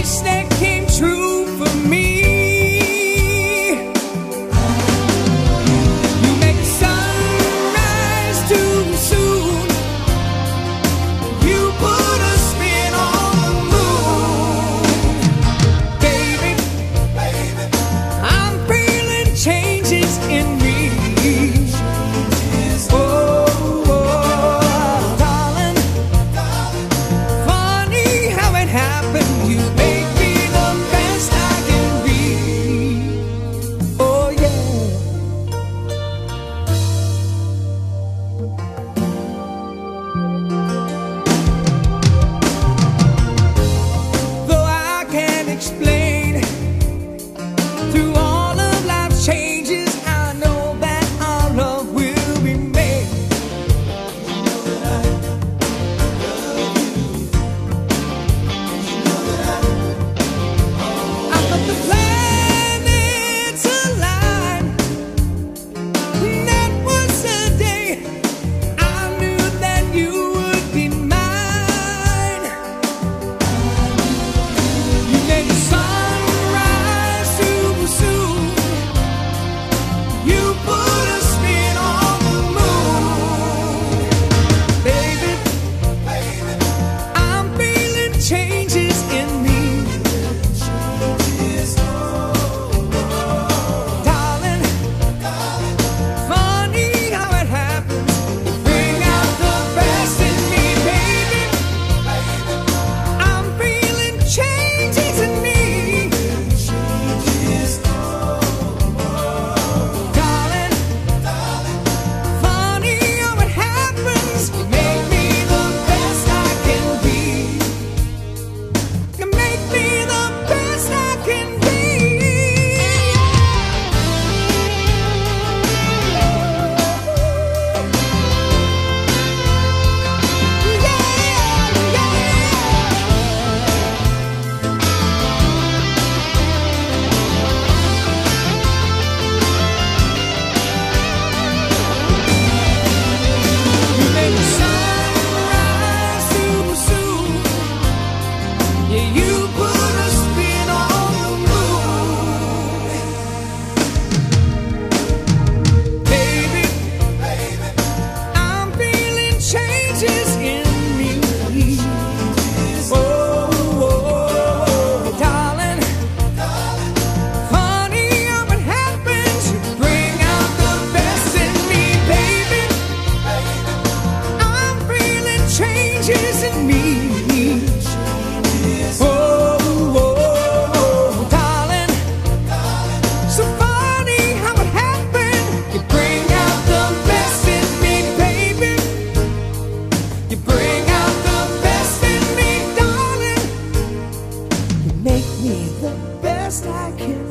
wish that came true. explain. Yeah, you best I can.